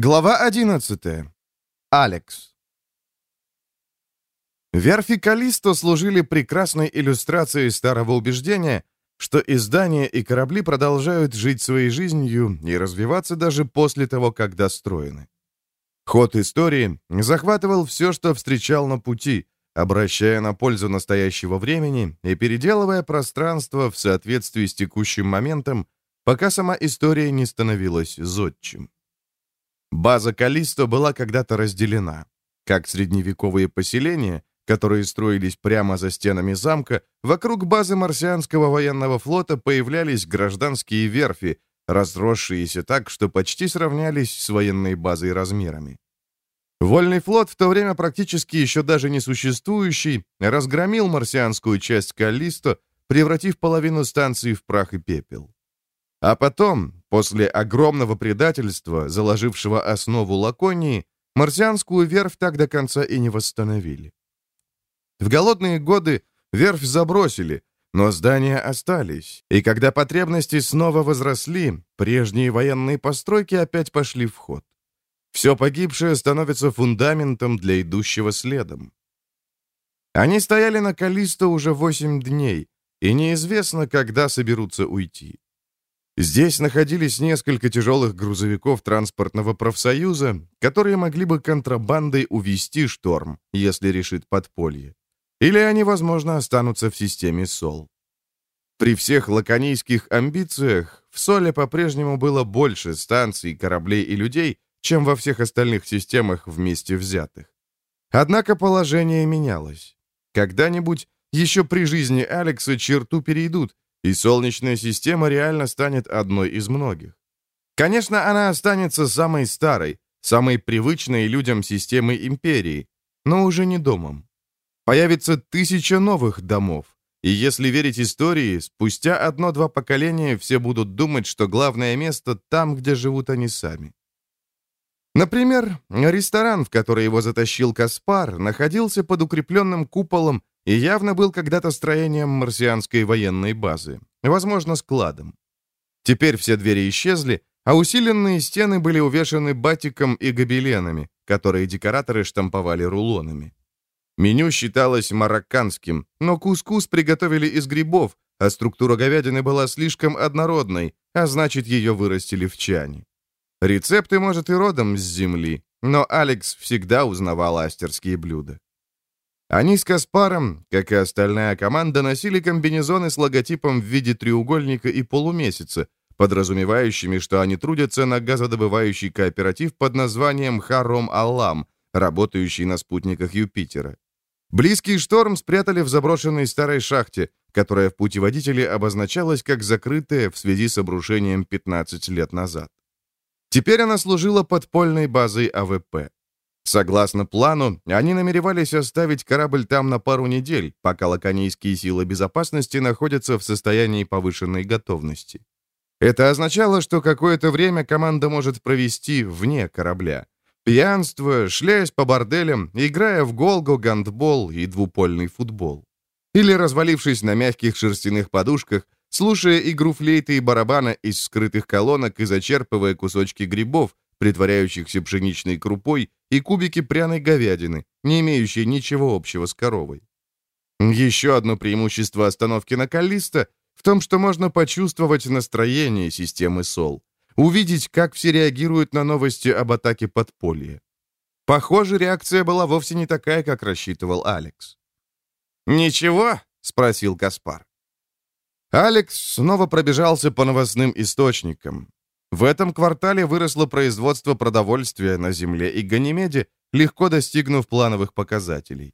Глава 11. Алекс. Верфи Калисто служили прекрасной иллюстрацией старого убеждения, что издания и корабли продолжают жить своей жизнью и развиваться даже после того, как достроены. Ход истории захватывал все, что встречал на пути, обращая на пользу настоящего времени и переделывая пространство в соответствии с текущим моментом, пока сама история не становилась зодчим. База Калисто была когда-то разделена. Как средневековые поселения, которые строились прямо за стенами замка, вокруг базы марсианского военного флота появлялись гражданские верфи, разросшиеся так, что почти сравнялись с военной базой размерами. Вольный флот, в то время практически еще даже не существующий, разгромил марсианскую часть Каллисто, превратив половину станции в прах и пепел. А потом, после огромного предательства, заложившего основу Лаконии, марсианскую верфь так до конца и не восстановили. В голодные годы верфь забросили, но здания остались, и когда потребности снова возросли, прежние военные постройки опять пошли в ход. Все погибшее становится фундаментом для идущего следом. Они стояли на Калисто уже восемь дней, и неизвестно, когда соберутся уйти. Здесь находились несколько тяжелых грузовиков транспортного профсоюза, которые могли бы контрабандой увести шторм, если решит подполье. Или они, возможно, останутся в системе СОЛ. При всех лаконийских амбициях в Соле по-прежнему было больше станций, кораблей и людей, чем во всех остальных системах вместе взятых. Однако положение менялось. Когда-нибудь, еще при жизни Алекса, черту перейдут, и Солнечная система реально станет одной из многих. Конечно, она останется самой старой, самой привычной людям системой империи, но уже не домом. Появится тысяча новых домов, и если верить истории, спустя одно-два поколения все будут думать, что главное место там, где живут они сами. Например, ресторан, в который его затащил Каспар, находился под укрепленным куполом и явно был когда-то строением марсианской военной базы, возможно, складом. Теперь все двери исчезли, а усиленные стены были увешаны батиком и гобеленами, которые декораторы штамповали рулонами. Меню считалось марокканским, но кускус приготовили из грибов, а структура говядины была слишком однородной, а значит, ее вырастили в чане. Рецепты, может, и родом с земли, но Алекс всегда узнавал астерские блюда. Они с Каспаром, как и остальная команда, носили комбинезоны с логотипом в виде треугольника и полумесяца, подразумевающими, что они трудятся на газодобывающий кооператив под названием Харом Аллам, работающий на спутниках Юпитера. Близкий шторм спрятали в заброшенной старой шахте, которая в путеводителе обозначалась как закрытая в связи с обрушением 15 лет назад. Теперь она служила подпольной базой АВП. Согласно плану, они намеревались оставить корабль там на пару недель, пока лаконийские силы безопасности находятся в состоянии повышенной готовности. Это означало, что какое-то время команда может провести вне корабля. Пьянствуя, шляясь по борделям, играя в голго, гандбол и двупольный футбол. Или развалившись на мягких шерстяных подушках, слушая игру флейты и барабана из скрытых колонок и зачерпывая кусочки грибов, притворяющихся пшеничной крупой, и кубики пряной говядины, не имеющие ничего общего с коровой. Еще одно преимущество остановки на Каллиста в том, что можно почувствовать настроение системы СОЛ, увидеть, как все реагируют на новости об атаке подполья. Похоже, реакция была вовсе не такая, как рассчитывал Алекс. «Ничего?» — спросил Каспар. Алекс снова пробежался по новостным источникам. В этом квартале выросло производство продовольствия на Земле и Ганимеде, легко достигнув плановых показателей.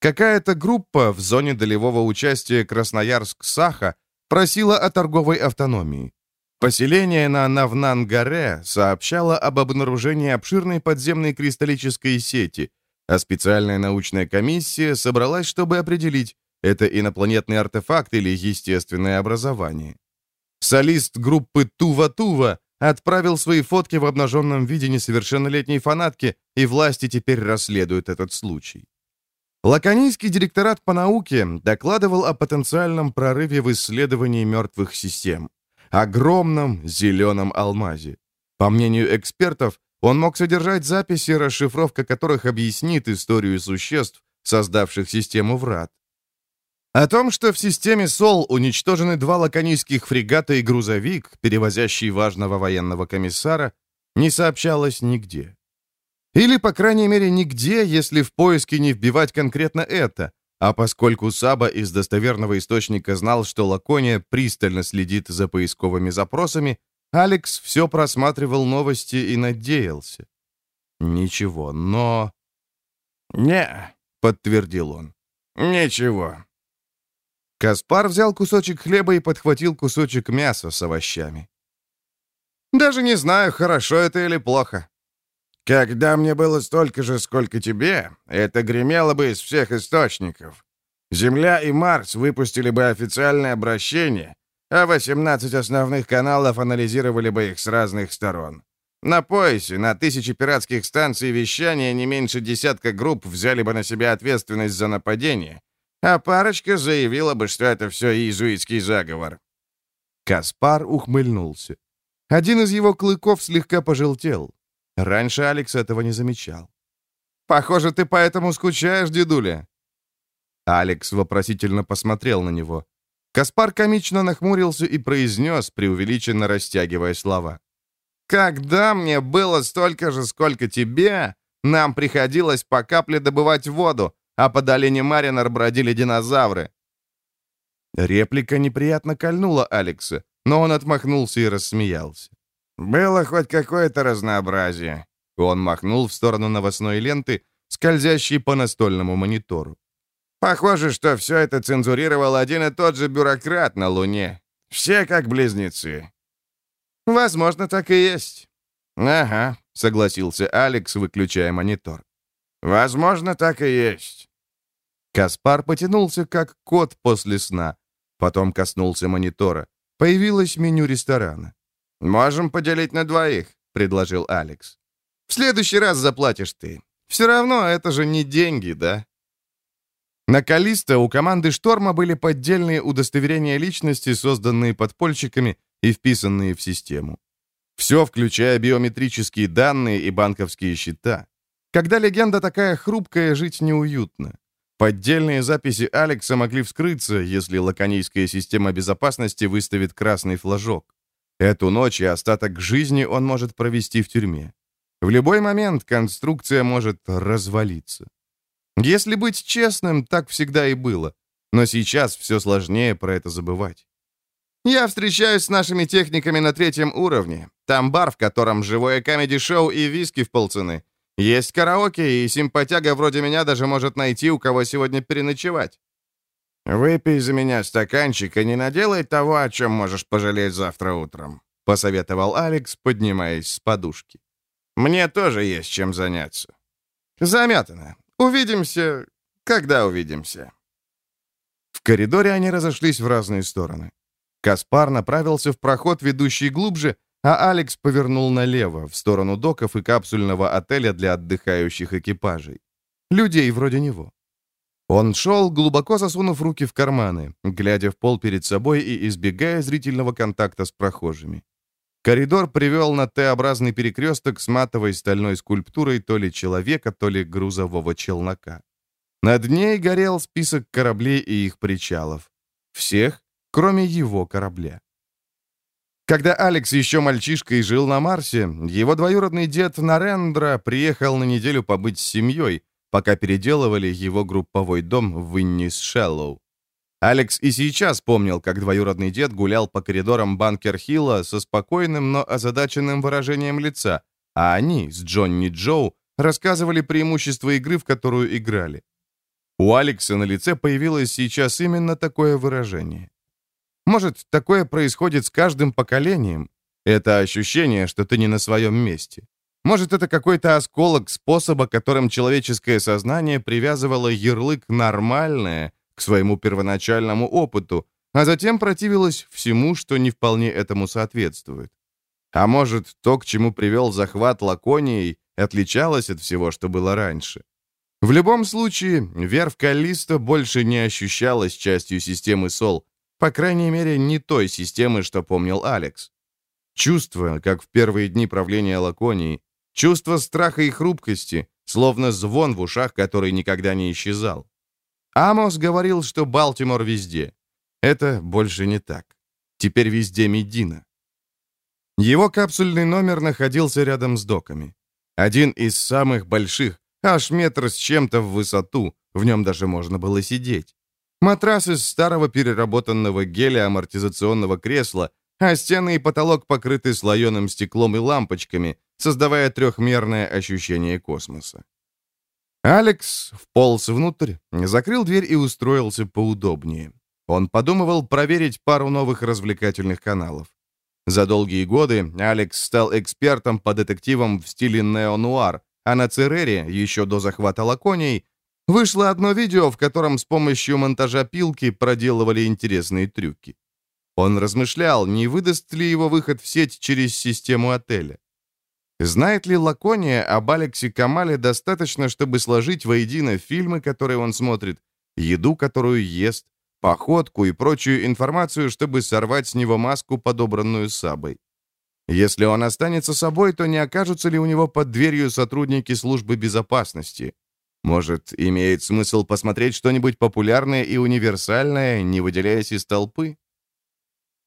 Какая-то группа в зоне долевого участия Красноярск-Саха просила о торговой автономии. Поселение на Навнан-горе сообщало об обнаружении обширной подземной кристаллической сети, а специальная научная комиссия собралась, чтобы определить, это инопланетный артефакт или естественное образование. Солист группы Тува-Тува отправил свои фотки в обнаженном виде несовершеннолетней фанатки, и власти теперь расследуют этот случай. Лаконийский директорат по науке докладывал о потенциальном прорыве в исследовании мертвых систем. Огромном зеленом алмазе. По мнению экспертов, он мог содержать записи, расшифровка которых объяснит историю существ, создавших систему врат. О том, что в системе СОЛ уничтожены два лаконийских фрегата и грузовик, перевозящий важного военного комиссара, не сообщалось нигде. Или, по крайней мере, нигде, если в поиске не вбивать конкретно это, а поскольку Саба из достоверного источника знал, что Лакония пристально следит за поисковыми запросами, Алекс все просматривал новости и надеялся. Ничего, но... «Не», — подтвердил он. «Ничего». Каспар взял кусочек хлеба и подхватил кусочек мяса с овощами. «Даже не знаю, хорошо это или плохо. Когда мне было столько же, сколько тебе, это гремело бы из всех источников. Земля и Марс выпустили бы официальное обращение, а 18 основных каналов анализировали бы их с разных сторон. На поясе, на тысячи пиратских станций вещания не меньше десятка групп взяли бы на себя ответственность за нападение, а парочка заявила бы, что это все иезуитский заговор. Каспар ухмыльнулся. Один из его клыков слегка пожелтел. Раньше Алекс этого не замечал. «Похоже, ты поэтому скучаешь, дедуля». Алекс вопросительно посмотрел на него. Каспар комично нахмурился и произнес, преувеличенно растягивая слова. «Когда мне было столько же, сколько тебе, нам приходилось по капле добывать воду, а по долине Маринер бродили динозавры». Реплика неприятно кольнула Алекса, но он отмахнулся и рассмеялся. «Было хоть какое-то разнообразие». Он махнул в сторону новостной ленты, скользящей по настольному монитору. Похоже, что все это цензурировал один и тот же бюрократ на Луне. Все как близнецы. Возможно, так и есть. Ага, согласился Алекс, выключая монитор. Возможно, так и есть. Каспар потянулся, как кот после сна. Потом коснулся монитора. Появилось меню ресторана. «Можем поделить на двоих», — предложил Алекс. «В следующий раз заплатишь ты. Все равно это же не деньги, да?» На Калиста у команды «Шторма» были поддельные удостоверения личности, созданные подпольщиками и вписанные в систему. Все, включая биометрические данные и банковские счета. Когда легенда такая хрупкая, жить неуютно. Поддельные записи Алекса могли вскрыться, если лаконийская система безопасности выставит красный флажок. Эту ночь и остаток жизни он может провести в тюрьме. В любой момент конструкция может развалиться. Если быть честным, так всегда и было. Но сейчас все сложнее про это забывать. Я встречаюсь с нашими техниками на третьем уровне. Там бар, в котором живое комеди-шоу и виски в полцены. Есть караоке, и симпатяга вроде меня даже может найти, у кого сегодня переночевать. «Выпей за меня стаканчик и не наделай того, о чем можешь пожалеть завтра утром», — посоветовал Алекс, поднимаясь с подушки. «Мне тоже есть чем заняться». «Замятано. Увидимся, когда увидимся». В коридоре они разошлись в разные стороны. Каспар направился в проход, ведущий глубже, а Алекс повернул налево, в сторону доков и капсульного отеля для отдыхающих экипажей. Людей вроде него. Он шел, глубоко засунув руки в карманы, глядя в пол перед собой и избегая зрительного контакта с прохожими. Коридор привел на Т-образный перекресток с матовой стальной скульптурой то ли человека, то ли грузового челнока. Над ней горел список кораблей и их причалов. Всех, кроме его корабля. Когда Алекс еще мальчишкой жил на Марсе, его двоюродный дед Нарендра приехал на неделю побыть с семьей, пока переделывали его групповой дом в Иннис-Шеллоу. Алекс и сейчас помнил, как двоюродный дед гулял по коридорам Банкер-Хилла со спокойным, но озадаченным выражением лица, а они с Джонни Джоу рассказывали преимущества игры, в которую играли. У Алекса на лице появилось сейчас именно такое выражение. Может, такое происходит с каждым поколением? Это ощущение, что ты не на своем месте. Может, это какой-то осколок способа, которым человеческое сознание привязывало ярлык «нормальное», к своему первоначальному опыту, а затем противилась всему, что не вполне этому соответствует. А может, то, к чему привел захват Лаконией, отличалось от всего, что было раньше. В любом случае, вера в Каллисто больше не ощущалась частью системы Сол, по крайней мере, не той системы, что помнил Алекс. Чувство, как в первые дни правления Лаконии, Чувство страха и хрупкости, словно звон в ушах, который никогда не исчезал. Амос говорил, что Балтимор везде. Это больше не так. Теперь везде Медина. Его капсульный номер находился рядом с доками. Один из самых больших, аж метр с чем-то в высоту, в нем даже можно было сидеть. Матрас из старого переработанного геля амортизационного кресла, а стены и потолок покрыты слоеным стеклом и лампочками, создавая трехмерное ощущение космоса. Алекс вполз внутрь, закрыл дверь и устроился поудобнее. Он подумывал проверить пару новых развлекательных каналов. За долгие годы Алекс стал экспертом по детективам в стиле нео-нуар, а на Церере, еще до захвата Лаконий, вышло одно видео, в котором с помощью монтажа пилки проделывали интересные трюки. Он размышлял, не выдаст ли его выход в сеть через систему отеля. Знает ли Лакония об Алексе Камале достаточно, чтобы сложить воедино фильмы, которые он смотрит, еду, которую ест, походку и прочую информацию, чтобы сорвать с него маску, подобранную Сабой? Если он останется собой, то не окажутся ли у него под дверью сотрудники службы безопасности? Может, имеет смысл посмотреть что-нибудь популярное и универсальное, не выделяясь из толпы?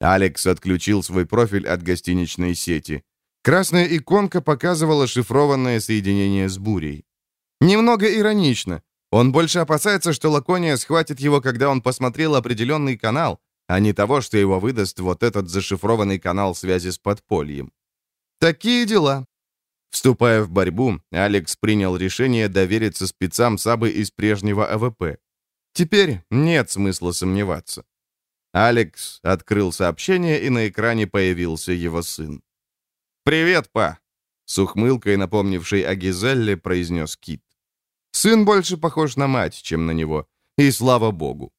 Алекс отключил свой профиль от гостиничной сети. Красная иконка показывала шифрованное соединение с бурей. Немного иронично. Он больше опасается, что Лакония схватит его, когда он посмотрел определенный канал, а не того, что его выдаст вот этот зашифрованный канал связи с подпольем. Такие дела. Вступая в борьбу, Алекс принял решение довериться спецам Сабы из прежнего АВП. Теперь нет смысла сомневаться. Алекс открыл сообщение, и на экране появился его сын. «Привет, па!» С ухмылкой, напомнившей о Гизелле, произнес Кит. Сын больше похож на мать, чем на него. И слава богу.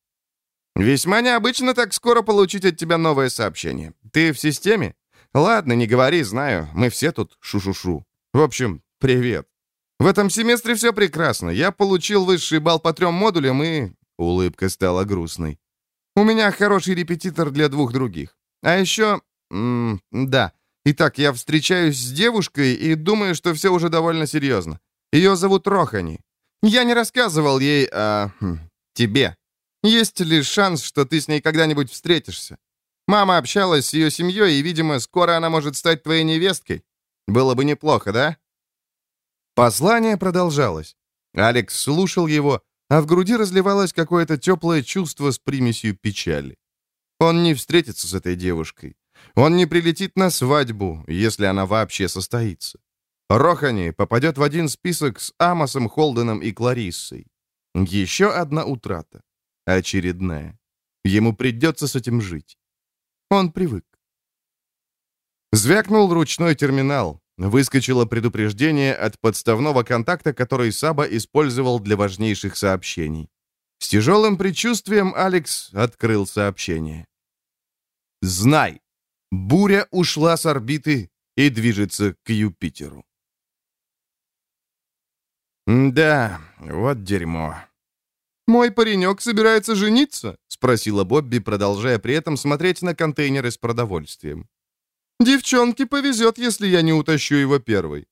«Весьма необычно так скоро получить от тебя новое сообщение. Ты в системе? Ладно, не говори, знаю. Мы все тут шу-шу-шу. В общем, привет. В этом семестре все прекрасно. Я получил высший балл по трем модулям и...» Улыбка стала грустной. «У меня хороший репетитор для двух других. А еще... М -м, да, Итак, я встречаюсь с девушкой и думаю, что все уже довольно серьезно. Ее зовут Рохани. Я не рассказывал ей о... Хм, тебе. Есть ли шанс, что ты с ней когда-нибудь встретишься? Мама общалась с ее семьей, и, видимо, скоро она может стать твоей невесткой. Было бы неплохо, да?» Послание продолжалось. Алекс слушал его, а в груди разливалось какое-то теплое чувство с примесью печали. Он не встретится с этой девушкой. Он не прилетит на свадьбу, если она вообще состоится. Рохани попадет в один список с Амосом, Холденом и Клариссой. Еще одна утрата. Очередная. Ему придется с этим жить. Он привык. Звякнул ручной терминал. Выскочило предупреждение от подставного контакта, который Саба использовал для важнейших сообщений. С тяжелым предчувствием Алекс открыл сообщение. «Знай, Буря ушла с орбиты и движется к Юпитеру. «Да, вот дерьмо». «Мой паренек собирается жениться?» — спросила Бобби, продолжая при этом смотреть на контейнеры с продовольствием. «Девчонке повезет, если я не утащу его первой».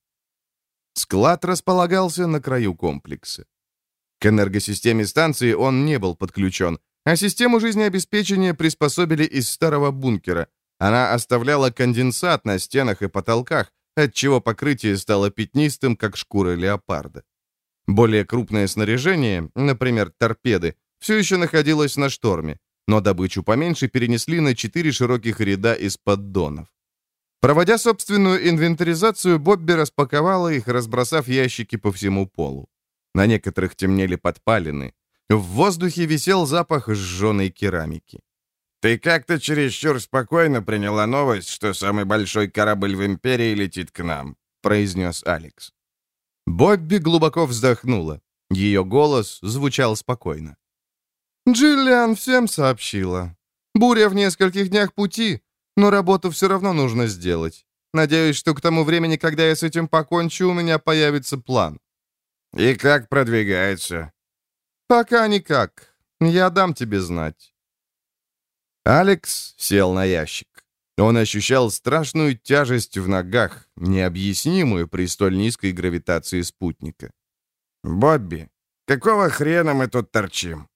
Склад располагался на краю комплекса. К энергосистеме станции он не был подключен, а систему жизнеобеспечения приспособили из старого бункера — она оставляла конденсат на стенах и потолках, отчего покрытие стало пятнистым, как шкура леопарда. Более крупное снаряжение, например, торпеды, все еще находилось на шторме, но добычу поменьше перенесли на четыре широких ряда из поддонов. Проводя собственную инвентаризацию, Бобби распаковала их, разбросав ящики по всему полу. На некоторых темнели подпалины. В воздухе висел запах сжженной керамики. «Ты как-то чересчур спокойно приняла новость, что самый большой корабль в Империи летит к нам», — произнес Алекс. Бобби глубоко вздохнула. Ее голос звучал спокойно. «Джиллиан всем сообщила. Буря в нескольких днях пути, но работу все равно нужно сделать. Надеюсь, что к тому времени, когда я с этим покончу, у меня появится план». «И как продвигается?» «Пока никак. Я дам тебе знать». Алекс сел на ящик. Он ощущал страшную тяжесть в ногах, необъяснимую при столь низкой гравитации спутника. «Бобби, какого хрена мы тут торчим?»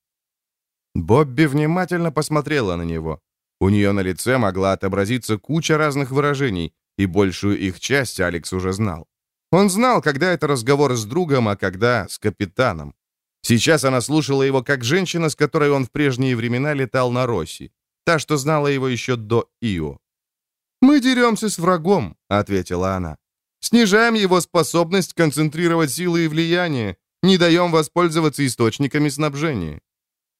Бобби внимательно посмотрела на него. У нее на лице могла отобразиться куча разных выражений, и большую их часть Алекс уже знал. Он знал, когда это разговор с другом, а когда с капитаном. Сейчас она слушала его как женщина, с которой он в прежние времена летал на Росси. Та, что знала его еще до Ио. «Мы деремся с врагом», — ответила она. «Снижаем его способность концентрировать силы и влияние, не даем воспользоваться источниками снабжения».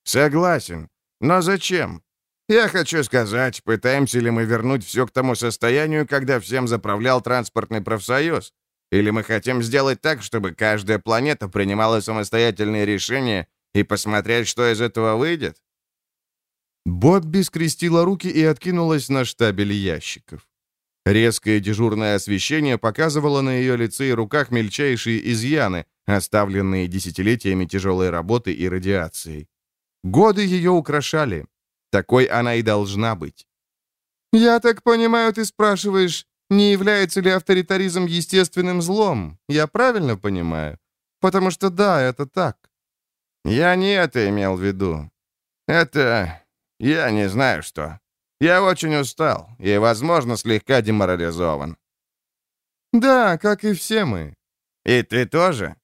«Согласен. Но зачем? Я хочу сказать, пытаемся ли мы вернуть все к тому состоянию, когда всем заправлял транспортный профсоюз? Или мы хотим сделать так, чтобы каждая планета принимала самостоятельные решения и посмотреть, что из этого выйдет? Бобби скрестила руки и откинулась на штабель ящиков. Резкое дежурное освещение показывало на ее лице и руках мельчайшие изъяны, оставленные десятилетиями тяжелой работы и радиацией. Годы ее украшали, такой она и должна быть. «Я так понимаю, ты спрашиваешь, не является ли авторитаризм естественным злом? Я правильно понимаю? Потому что да, это так». «Я не это имел в виду. Это... я не знаю что. Я очень устал и, возможно, слегка деморализован». «Да, как и все мы». «И ты тоже?»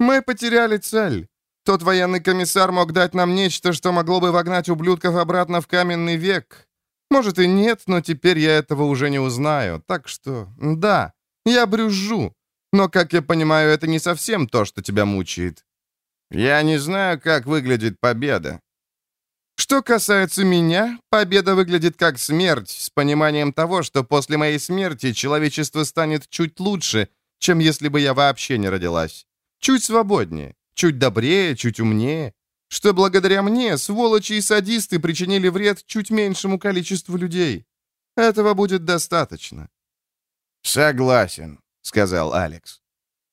«Мы потеряли цель. Тот военный комиссар мог дать нам нечто, что могло бы вогнать ублюдков обратно в каменный век. Может и нет, но теперь я этого уже не узнаю. Так что, да, я брюзжу. Но, как я понимаю, это не совсем то, что тебя мучает. Я не знаю, как выглядит победа. Что касается меня, победа выглядит как смерть, с пониманием того, что после моей смерти человечество станет чуть лучше, чем если бы я вообще не родилась. Чуть свободнее чуть добрее, чуть умнее, что благодаря мне сволочи и садисты причинили вред чуть меньшему количеству людей. Этого будет достаточно». «Согласен», — сказал Алекс.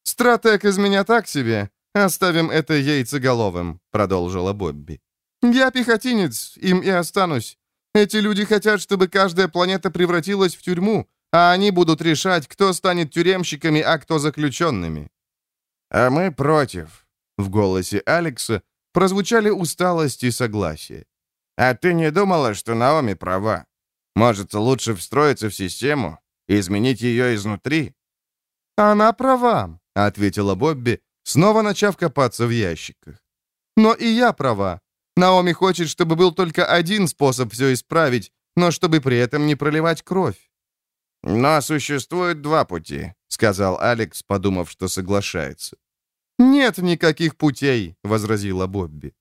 «Стратег из меня так себе. Оставим это яйцеголовым», — продолжила Бобби. «Я пехотинец, им и останусь. Эти люди хотят, чтобы каждая планета превратилась в тюрьму, а они будут решать, кто станет тюремщиками, а кто заключенными». «А мы против», в голосе Алекса прозвучали усталость и согласие. «А ты не думала, что Наоми права? Может, лучше встроиться в систему и изменить ее изнутри?» «Она права», — ответила Бобби, снова начав копаться в ящиках. «Но и я права. Наоми хочет, чтобы был только один способ все исправить, но чтобы при этом не проливать кровь». «Но существует два пути», — сказал Алекс, подумав, что соглашается. «Нет никаких путей», — возразила Бобби.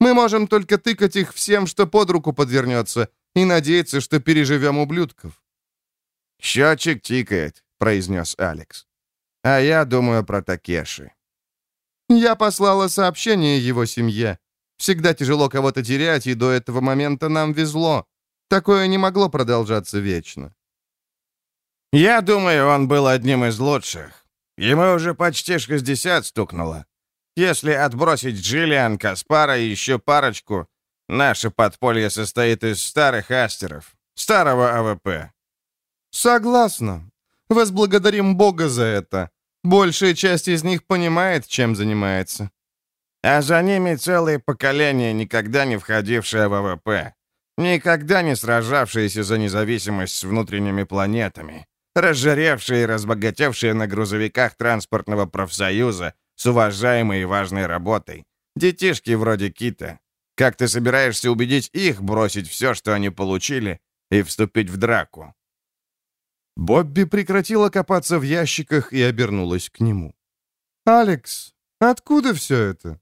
«Мы можем только тыкать их всем, что под руку подвернется, и надеяться, что переживем ублюдков». «Счетчик тикает», — произнес Алекс. «А я думаю про Такеши». «Я послала сообщение его семье. Всегда тяжело кого-то терять, и до этого момента нам везло. Такое не могло продолжаться вечно». «Я думаю, он был одним из лучших. Ему уже почти 60 стукнуло. Если отбросить Джиллиан, Каспара и еще парочку, наше подполье состоит из старых астеров, старого АВП. Согласна. Возблагодарим Бога за это. Большая часть из них понимает, чем занимается. А за ними целые поколения, никогда не входившие в АВП. Никогда не сражавшиеся за независимость с внутренними планетами разжиревшие и разбогатевшие на грузовиках транспортного профсоюза с уважаемой и важной работой. Детишки вроде Кита. Как ты собираешься убедить их бросить все, что они получили, и вступить в драку?» Бобби прекратила копаться в ящиках и обернулась к нему. «Алекс, откуда все это?»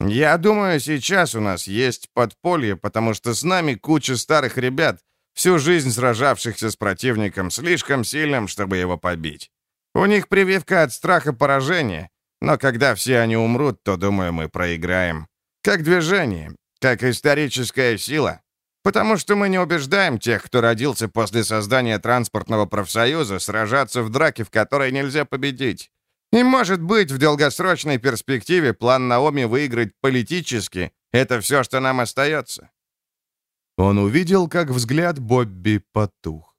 «Я думаю, сейчас у нас есть подполье, потому что с нами куча старых ребят, всю жизнь сражавшихся с противником слишком сильным, чтобы его побить. У них прививка от страха поражения, но когда все они умрут, то, думаю, мы проиграем. Как движение, как историческая сила. Потому что мы не убеждаем тех, кто родился после создания транспортного профсоюза, сражаться в драке, в которой нельзя победить. И, может быть, в долгосрочной перспективе план Наоми выиграть политически — это все, что нам остается. Он увидел, как взгляд Бобби потух.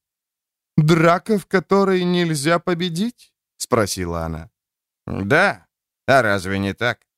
«Драка, в которой нельзя победить?» — спросила она. «Да. А разве не так?»